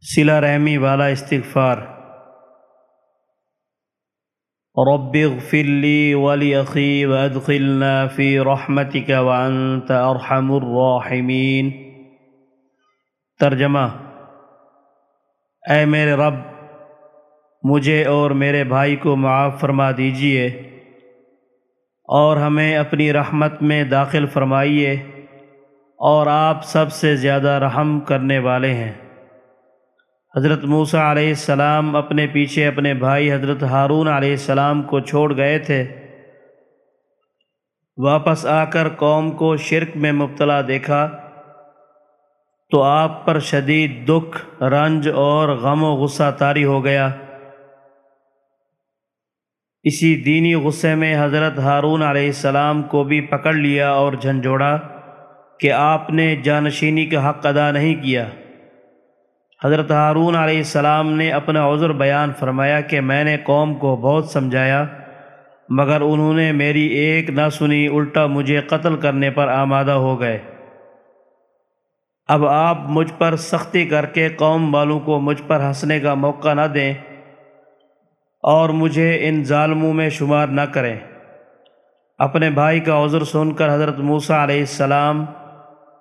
صلہ رحمی والا استغفار۔ رب اغفر لی ولی اخی وادخلنا فی رحمتک وانت ارحم الراحمین۔ ترجمہ اے میرے رب، مجھے اور میرے بھائی کو معاف فرما دیجیے اور ہمیں اپنی رحمت میں داخل فرمائیے اور آپ سب سے زیادہ رحم کرنے والے ہیں۔ حضرت موسیٰ علیہ السلام اپنے پیچھے اپنے بھائی حضرت ہارون علیہ السلام کو چھوڑ گئے تھے۔ واپس آ کر قوم کو شرک میں مبتلا دیکھا تو آپ پر شدید دکھ، رنج اور غم و غصہ طاری ہو گیا۔ اسی دینی غصے میں حضرت ہارون علیہ السلام کو بھی پکڑ لیا اور جھنجھوڑا کہ آپ نے جانشینی کا حق ادا نہیں کیا۔ حضرت ہارون علیہ السلام نے اپنا عذر بیان فرمایا کہ میں نے قوم کو بہت سمجھایا، مگر انہوں نے میری ایک نہ سنی، الٹا مجھے قتل کرنے پر آمادہ ہو گئے۔ اب آپ مجھ پر سختی کر کے قوم والوں کو مجھ پر ہنسنے کا موقع نہ دیں اور مجھے ان ظالموں میں شمار نہ کریں۔ اپنے بھائی کا عذر سن کر حضرت موسیٰ علیہ السلام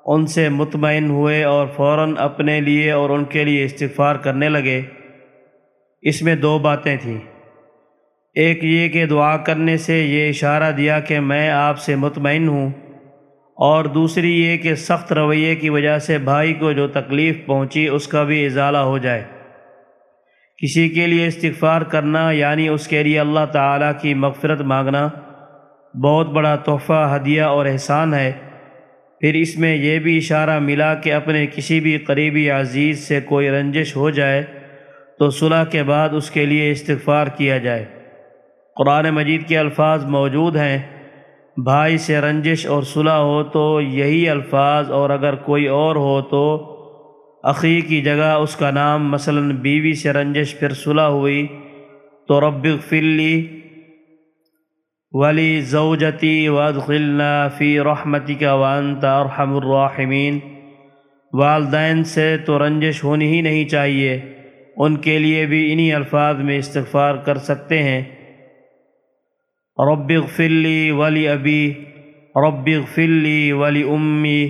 ان سے مطمئن ہوئے اور فوراً اپنے لیے اور ان کے لیے استغفار کرنے لگے۔ اس میں دو باتیں تھیں۔ ایک یہ کہ دعا کرنے سے یہ اشارہ دیا کہ میں آپ سے مطمئن ہوں۔ اور دوسری یہ کہ سخت رویے کی وجہ سے بھائی کو جو تکلیف پہنچی اس کا بھی ازالہ ہو جائے۔ کسی کے لیے استغفار کرنا یعنی اس کے لیے اللہ تعالیٰ کی مغفرت مانگنا بہت بڑا تحفہ، ہدیہ اور احسان ہے۔ پھر اس میں یہ بھی اشارہ ملا کہ اپنے کسی بھی قریبی عزیز سے کوئی رنجش ہو جائے تو صلح کے بعد اس کے لیے استغفار کیا جائے۔ قرآن مجید کے الفاظ موجود ہیں۔ بھائی سے رنجش اور صلح ہو تو یہی الفاظ اور اگر کوئی اور ہو تو عقی کی جگہ اس کا نام مثلا بیوی سے رنجش پھر صلح ہوئی تو رب فلی ولی زوجتی وادخلنا فی رحمتی کا وانت ارحم الراحمین۔ والدین سے تو رنجش ہونی ہی نہیں چاہیے، ان کے لیے بھی انہی الفاظ میں استغفار کر سکتے ہیں۔ رب اغفر لی ولی ابی، رب اغفر لی ولی امی۔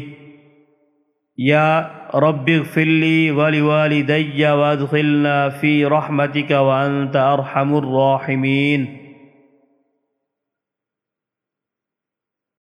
یا رب اغفر لی ولی والدی وادخلنا فی رحمتک وانت ارحم الراحمین۔